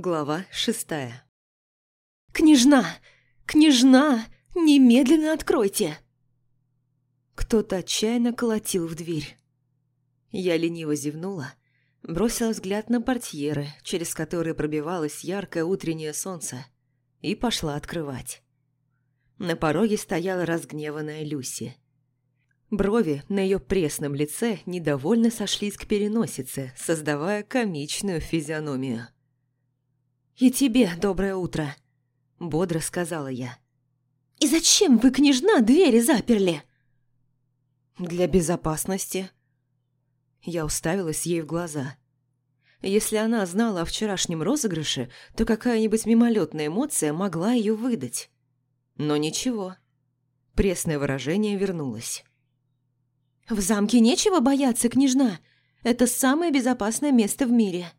Глава шестая. «Княжна! Княжна! Немедленно откройте!» Кто-то отчаянно колотил в дверь. Я лениво зевнула, бросила взгляд на портьеры, через которые пробивалось яркое утреннее солнце, и пошла открывать. На пороге стояла разгневанная Люси. Брови на ее пресном лице недовольно сошлись к переносице, создавая комичную физиономию. «И тебе доброе утро», – бодро сказала я. «И зачем вы, княжна, двери заперли?» «Для безопасности». Я уставилась ей в глаза. Если она знала о вчерашнем розыгрыше, то какая-нибудь мимолетная эмоция могла ее выдать. Но ничего. Пресное выражение вернулось. «В замке нечего бояться, княжна. Это самое безопасное место в мире».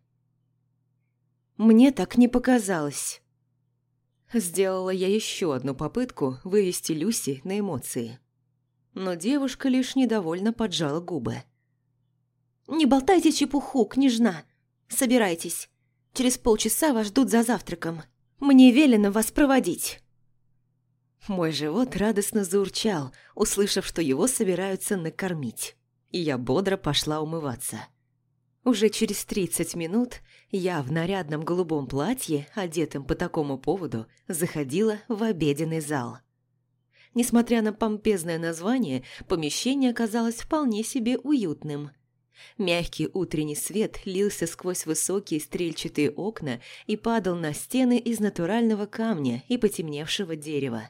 Мне так не показалось. Сделала я еще одну попытку вывести Люси на эмоции. Но девушка лишь недовольно поджала губы. «Не болтайте чепуху, княжна. Собирайтесь. Через полчаса вас ждут за завтраком. Мне велено вас проводить». Мой живот радостно заурчал, услышав, что его собираются накормить. И я бодро пошла умываться. Уже через 30 минут я в нарядном голубом платье, одетом по такому поводу, заходила в обеденный зал. Несмотря на помпезное название, помещение оказалось вполне себе уютным. Мягкий утренний свет лился сквозь высокие стрельчатые окна и падал на стены из натурального камня и потемневшего дерева.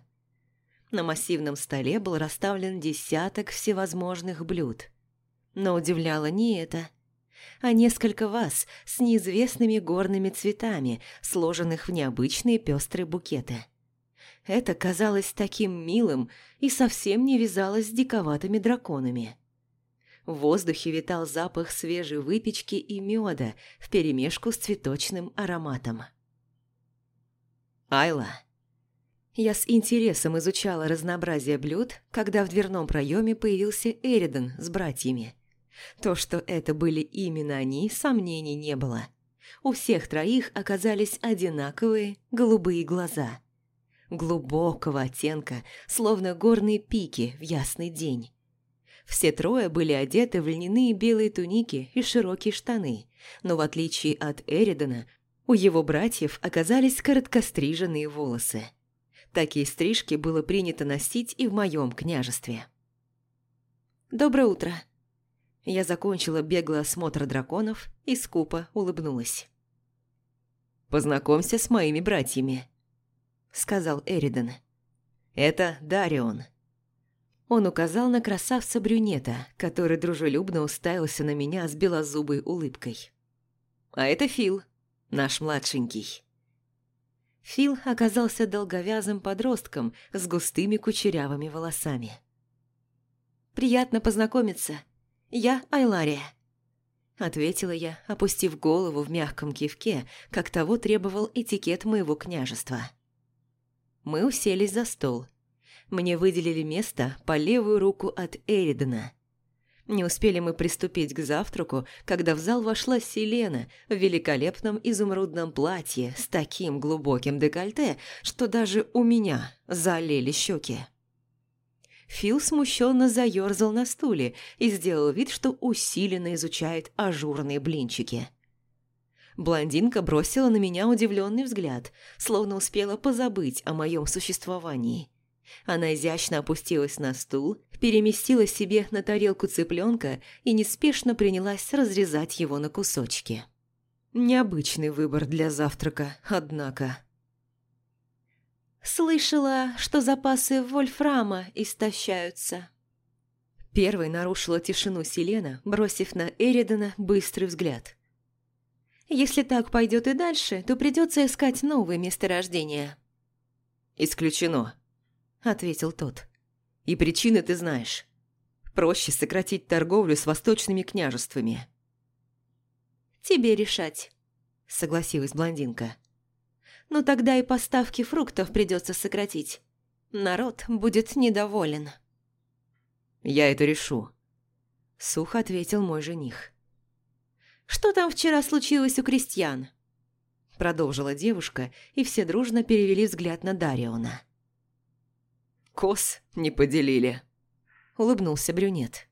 На массивном столе был расставлен десяток всевозможных блюд. Но удивляло не это, а несколько ваз с неизвестными горными цветами, сложенных в необычные пестрые букеты. Это казалось таким милым и совсем не вязалось с диковатыми драконами. В воздухе витал запах свежей выпечки и меда вперемешку с цветочным ароматом. Айла я с интересом изучала разнообразие блюд, когда в дверном проеме появился Эридан с братьями. То, что это были именно они, сомнений не было. У всех троих оказались одинаковые голубые глаза. Глубокого оттенка, словно горные пики в ясный день. Все трое были одеты в льняные белые туники и широкие штаны, но в отличие от Эридана, у его братьев оказались короткостриженные волосы. Такие стрижки было принято носить и в моем княжестве. «Доброе утро!» Я закончила беглый осмотр драконов и скупо улыбнулась. «Познакомься с моими братьями», — сказал Эриден. «Это Дарион». Он указал на красавца-брюнета, который дружелюбно уставился на меня с белозубой улыбкой. «А это Фил, наш младшенький». Фил оказался долговязым подростком с густыми кучерявыми волосами. «Приятно познакомиться. Я Айлария», — ответила я, опустив голову в мягком кивке, как того требовал этикет моего княжества. Мы уселись за стол. Мне выделили место по левую руку от Эридена — не успели мы приступить к завтраку, когда в зал вошла Селена в великолепном изумрудном платье с таким глубоким декольте, что даже у меня залили щеки. Фил смущенно заерзал на стуле и сделал вид, что усиленно изучает ажурные блинчики. Блондинка бросила на меня удивленный взгляд, словно успела позабыть о моем существовании. Она изящно опустилась на стул, переместила себе на тарелку цыпленка и неспешно принялась разрезать его на кусочки. Необычный выбор для завтрака, однако. «Слышала, что запасы вольфрама истощаются». Первой нарушила тишину Селена, бросив на Эридана быстрый взгляд. «Если так пойдет и дальше, то придется искать новые месторождения». «Исключено», – ответил тот. «И причины ты знаешь. Проще сократить торговлю с восточными княжествами». «Тебе решать», – согласилась блондинка. «Но тогда и поставки фруктов придется сократить. Народ будет недоволен». «Я это решу», – сухо ответил мой жених. «Что там вчера случилось у крестьян?» продолжила девушка, и все дружно перевели взгляд на Дариона. «Кос не поделили», – улыбнулся брюнет.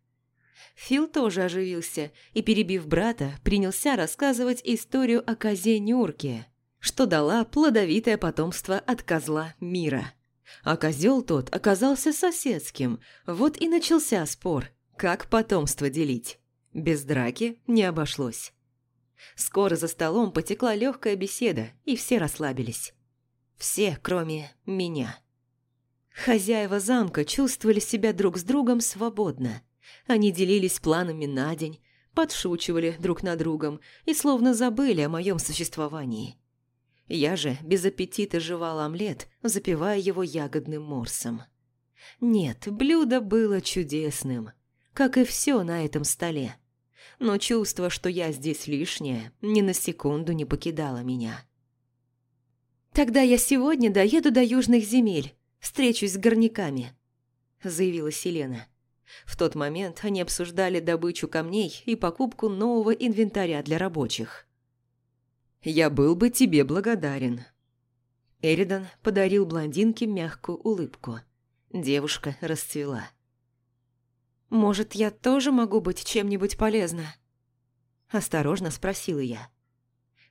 Фил тоже оживился и, перебив брата, принялся рассказывать историю о козе Нюрке, что дала плодовитое потомство от козла мира. А козел тот оказался соседским, вот и начался спор, как потомство делить. Без драки не обошлось. Скоро за столом потекла легкая беседа, и все расслабились. Все, кроме меня. Хозяева замка чувствовали себя друг с другом свободно. Они делились планами на день, подшучивали друг над другом и словно забыли о моем существовании. Я же без аппетита жевал омлет, запивая его ягодным морсом. Нет, блюдо было чудесным, как и все на этом столе. Но чувство, что я здесь лишняя, ни на секунду не покидало меня. «Тогда я сегодня доеду до южных земель, встречусь с горняками», – заявила Селена. В тот момент они обсуждали добычу камней и покупку нового инвентаря для рабочих. «Я был бы тебе благодарен». Эридан подарил блондинке мягкую улыбку. Девушка расцвела. «Может, я тоже могу быть чем-нибудь полезна?» Осторожно спросила я.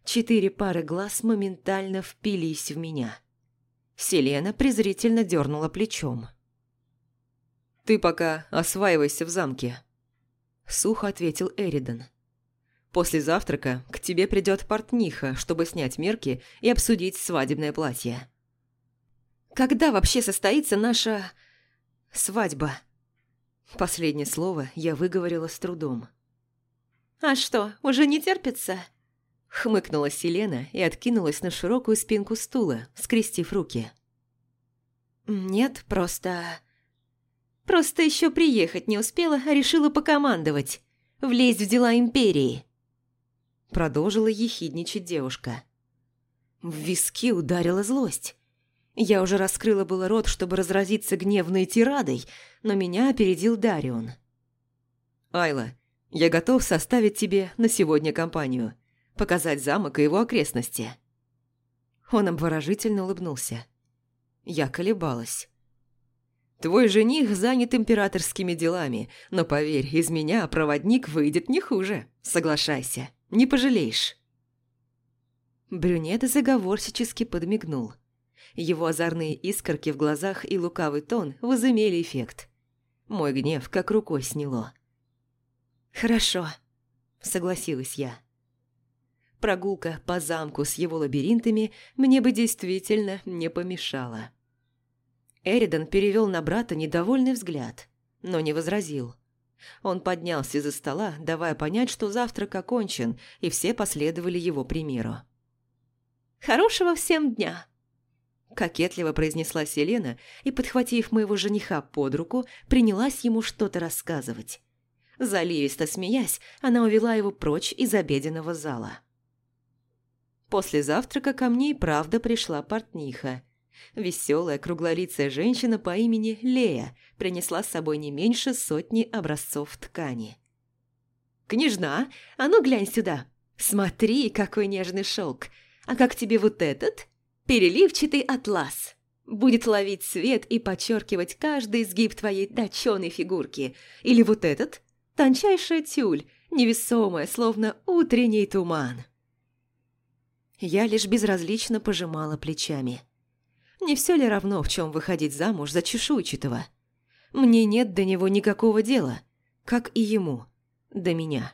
Четыре пары глаз моментально впились в меня. Селена презрительно дернула плечом. «Ты пока осваивайся в замке», – сухо ответил Эридан. «После завтрака к тебе придет портниха, чтобы снять мерки и обсудить свадебное платье». «Когда вообще состоится наша... свадьба?» Последнее слово я выговорила с трудом. «А что, уже не терпится?» Хмыкнула Селена и откинулась на широкую спинку стула, скрестив руки. «Нет, просто...» Просто еще приехать не успела, а решила покомандовать. Влезть в дела империи. Продолжила ехидничать девушка. В виски ударила злость. Я уже раскрыла было рот, чтобы разразиться гневной тирадой, но меня опередил Дарион. «Айла, я готов составить тебе на сегодня компанию, показать замок и его окрестности». Он обворожительно улыбнулся. Я колебалась. Твой жених занят императорскими делами, но поверь, из меня проводник выйдет не хуже. Соглашайся, не пожалеешь». Брюнет заговорщически подмигнул. Его озорные искорки в глазах и лукавый тон возымели эффект. Мой гнев как рукой сняло. «Хорошо», — согласилась я. Прогулка по замку с его лабиринтами мне бы действительно не помешала. Эридан перевел на брата недовольный взгляд, но не возразил. Он поднялся из-за стола, давая понять, что завтрак окончен, и все последовали его примеру. «Хорошего всем дня!» Кокетливо произнесла Селена и, подхватив моего жениха под руку, принялась ему что-то рассказывать. Заливисто смеясь, она увела его прочь из обеденного зала. После завтрака ко мне и правда пришла портниха – Веселая круглолицая женщина по имени Лея принесла с собой не меньше сотни образцов ткани. «Княжна, а ну глянь сюда! Смотри, какой нежный шелк! А как тебе вот этот? Переливчатый атлас! Будет ловить свет и подчеркивать каждый изгиб твоей точеной фигурки. Или вот этот? Тончайшая тюль, невесомая, словно утренний туман!» Я лишь безразлично пожимала плечами – не все ли равно, в чем выходить замуж за чешуйчатого? Мне нет до него никакого дела, как и ему, до меня.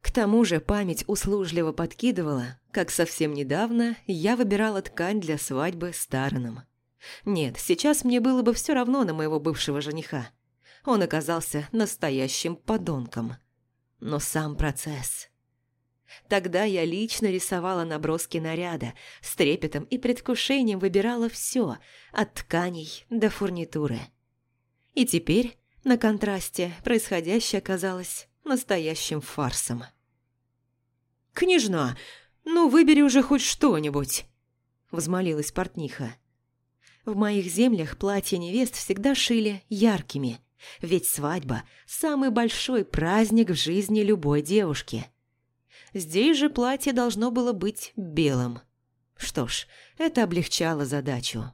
К тому же память услужливо подкидывала, как совсем недавно я выбирала ткань для свадьбы с. Нет, сейчас мне было бы все равно на моего бывшего жениха. Он оказался настоящим подонком. Но сам процесс... Тогда я лично рисовала наброски наряда, с трепетом и предвкушением выбирала все, от тканей до фурнитуры. И теперь, на контрасте, происходящее оказалось настоящим фарсом. «Княжна, ну выбери уже хоть что-нибудь!» – взмолилась портниха. В моих землях платья невест всегда шили яркими, ведь свадьба – самый большой праздник в жизни любой девушки – Здесь же платье должно было быть белым. Что ж, это облегчало задачу.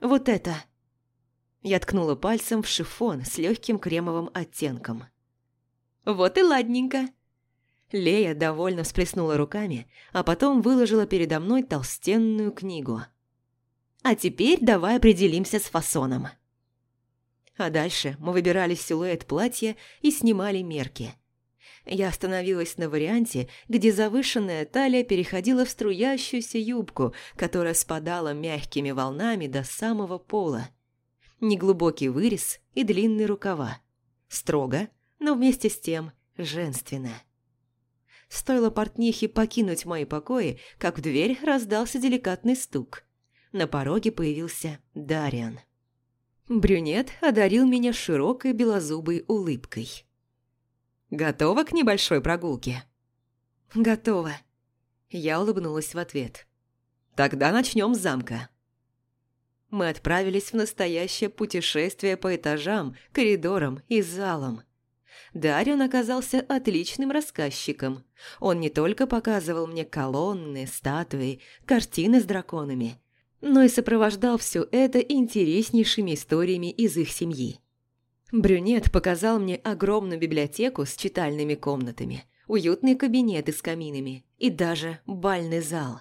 «Вот это!» Я ткнула пальцем в шифон с легким кремовым оттенком. «Вот и ладненько!» Лея довольно всплеснула руками, а потом выложила передо мной толстенную книгу. «А теперь давай определимся с фасоном». А дальше мы выбирали силуэт платья и снимали мерки. Я остановилась на варианте, где завышенная талия переходила в струящуюся юбку, которая спадала мягкими волнами до самого пола. Неглубокий вырез и длинные рукава. Строго, но вместе с тем женственно. Стоило портнихе покинуть мои покои, как в дверь раздался деликатный стук. На пороге появился Дариан. Брюнет одарил меня широкой белозубой улыбкой. «Готова к небольшой прогулке?» «Готова». Я улыбнулась в ответ. «Тогда начнем с замка». Мы отправились в настоящее путешествие по этажам, коридорам и залам. Дарион оказался отличным рассказчиком. Он не только показывал мне колонны, статуи, картины с драконами, но и сопровождал все это интереснейшими историями из их семьи. Брюнет показал мне огромную библиотеку с читальными комнатами, уютные кабинеты с каминами и даже бальный зал.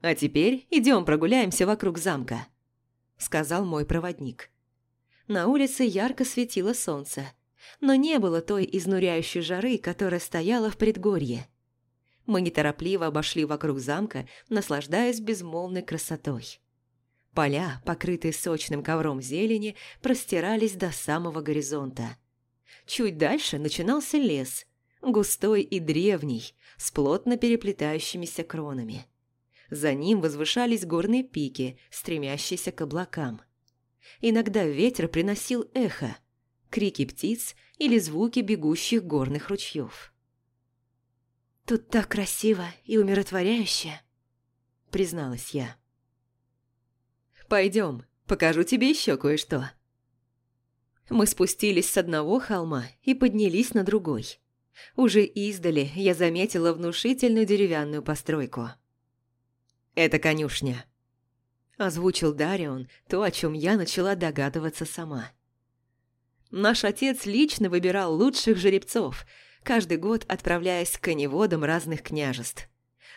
«А теперь идем прогуляемся вокруг замка», – сказал мой проводник. На улице ярко светило солнце – но не было той изнуряющей жары, которая стояла в предгорье. Мы неторопливо обошли вокруг замка, наслаждаясь безмолвной красотой. Поля, покрытые сочным ковром зелени, простирались до самого горизонта. Чуть дальше начинался лес, густой и древний, с плотно переплетающимися кронами. За ним возвышались горные пики, стремящиеся к облакам. Иногда ветер приносил эхо – крики птиц или звуки бегущих горных ручьев. «Тут так красиво и умиротворяюще», — призналась я. «Пойдем, покажу тебе еще кое-что». Мы спустились с одного холма и поднялись на другой. Уже издали я заметила внушительную деревянную постройку. «Это конюшня», – озвучил Дарион то, о чем я начала догадываться сама. Наш отец лично выбирал лучших жеребцов, каждый год отправляясь к коневодам разных княжеств.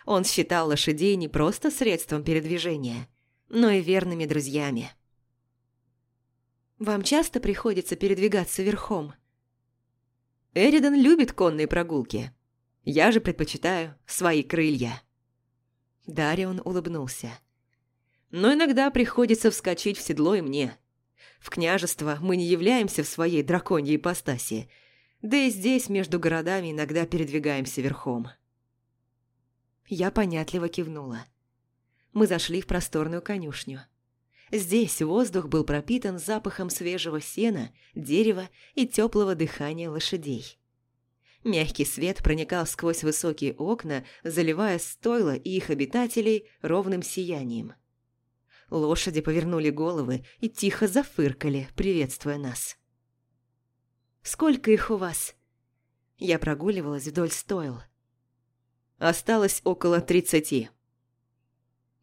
Он считал лошадей не просто средством передвижения, но и верными друзьями. «Вам часто приходится передвигаться верхом?» Эридан любит конные прогулки. Я же предпочитаю свои крылья. Дарион улыбнулся. Но иногда приходится вскочить в седло и мне. В княжество мы не являемся в своей драконьей ипостаси, да и здесь между городами иногда передвигаемся верхом. Я понятливо кивнула. Мы зашли в просторную конюшню. Здесь воздух был пропитан запахом свежего сена, дерева и теплого дыхания лошадей. Мягкий свет проникал сквозь высокие окна, заливая стойла и их обитателей ровным сиянием. Лошади повернули головы и тихо зафыркали, приветствуя нас. «Сколько их у вас?» Я прогуливалась вдоль стойл. Осталось около тридцати.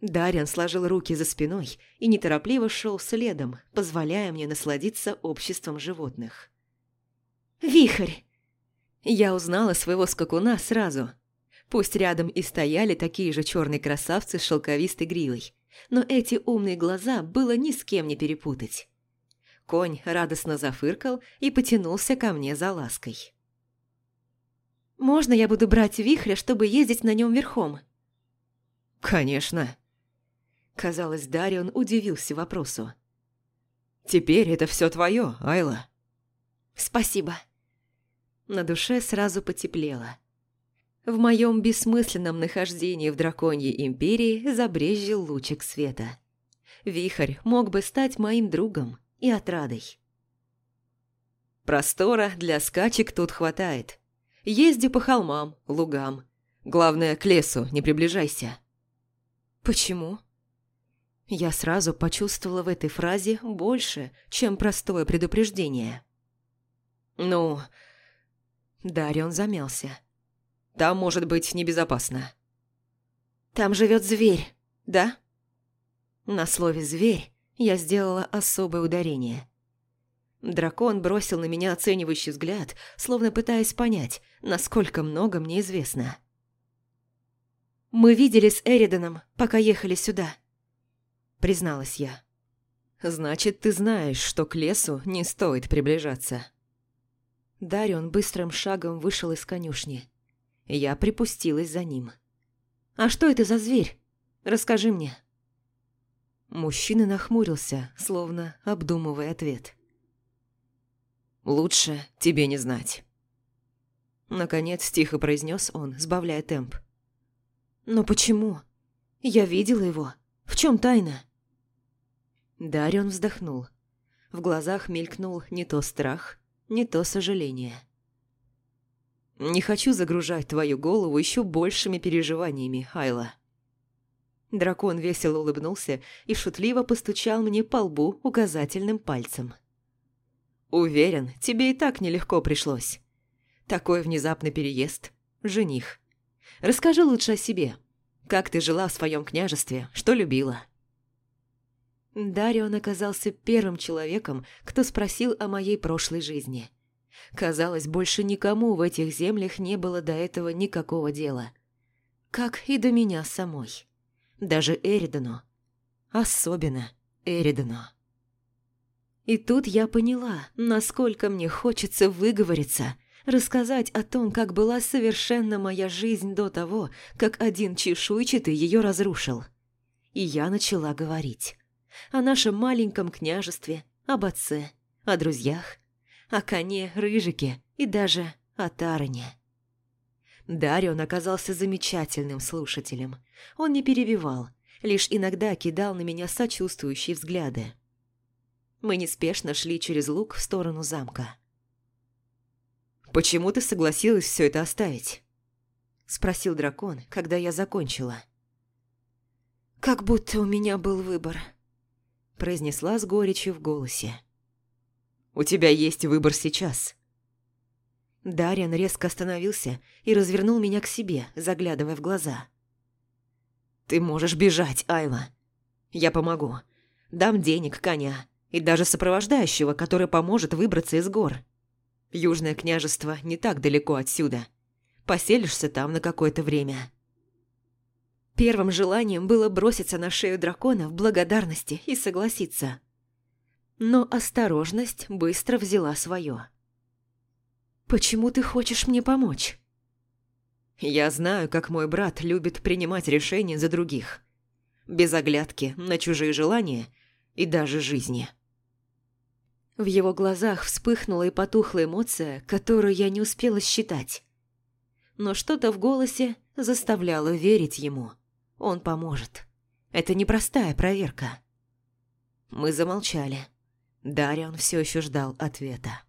Дарьян сложил руки за спиной и неторопливо шел следом, позволяя мне насладиться обществом животных. «Вихрь!» Я узнала своего скакуна сразу. Пусть рядом и стояли такие же черные красавцы с шелковистой гривой, но эти умные глаза было ни с кем не перепутать. Конь радостно зафыркал и потянулся ко мне за лаской. «Можно я буду брать вихря, чтобы ездить на нем верхом?» «Конечно». Казалось, Дарион удивился вопросу. «Теперь это все твое, Айла». «Спасибо». На душе сразу потеплело. В моем бессмысленном нахождении в драконьей империи забрезжил лучик света. Вихрь мог бы стать моим другом и отрадой. Простора для скачек тут хватает. Езди по холмам, лугам. Главное, к лесу не приближайся. Почему? Я сразу почувствовала в этой фразе больше, чем простое предупреждение. Ну, Дарион замялся. Там может быть небезопасно». «Там живет зверь, да?» На слове «зверь» я сделала особое ударение. Дракон бросил на меня оценивающий взгляд, словно пытаясь понять, насколько много мне известно. «Мы видели с Эридоном, пока ехали сюда», — призналась я. «Значит, ты знаешь, что к лесу не стоит приближаться». Дарион быстрым шагом вышел из конюшни. Я припустилась за ним. «А что это за зверь? Расскажи мне». Мужчина нахмурился, словно обдумывая ответ. «Лучше тебе не знать». Наконец тихо произнес он, сбавляя темп. «Но почему? Я видела его. В чем тайна?» Дарион вздохнул. В глазах мелькнул не то страх, не то сожаление. «Не хочу загружать твою голову еще большими переживаниями, Айла». Дракон весело улыбнулся и шутливо постучал мне по лбу указательным пальцем. «Уверен, тебе и так нелегко пришлось. Такой внезапный переезд. Жених. Расскажи лучше о себе. Как ты жила в своем княжестве, что любила?» Дарион оказался первым человеком, кто спросил о моей прошлой жизни. Казалось, больше никому в этих землях не было до этого никакого дела. Как и до меня самой. Даже Эридану. Особенно Эридану. И тут я поняла, насколько мне хочется выговориться, рассказать о том, как была совершенна моя жизнь до того, как один чешуйчатый ее разрушил. И я начала говорить о нашем маленьком княжестве, об отце, о друзьях, о коне Рыжике и даже о Тароне. Дарион оказался замечательным слушателем. Он не перебивал, лишь иногда кидал на меня сочувствующие взгляды. Мы неспешно шли через луг в сторону замка. «Почему ты согласилась все это оставить?» – спросил дракон, когда я закончила. «Как будто у меня был выбор», произнесла с горечью в голосе. «У тебя есть выбор сейчас». Дарьян резко остановился и развернул меня к себе, заглядывая в глаза. «Ты можешь бежать, Айла. Я помогу. Дам денег, коня и даже сопровождающего, который поможет выбраться из гор. Южное княжество не так далеко отсюда. Поселишься там на какое-то время». Первым желанием было броситься на шею дракона в благодарности и согласиться. Но осторожность быстро взяла свое. «Почему ты хочешь мне помочь?» «Я знаю, как мой брат любит принимать решения за других. Без оглядки на чужие желания и даже жизни». В его глазах вспыхнула и потухла эмоция, которую я не успела считать. Но что-то в голосе заставляло верить ему. Он поможет. Это непростая проверка. Мы замолчали. Дарьян все еще ждал ответа.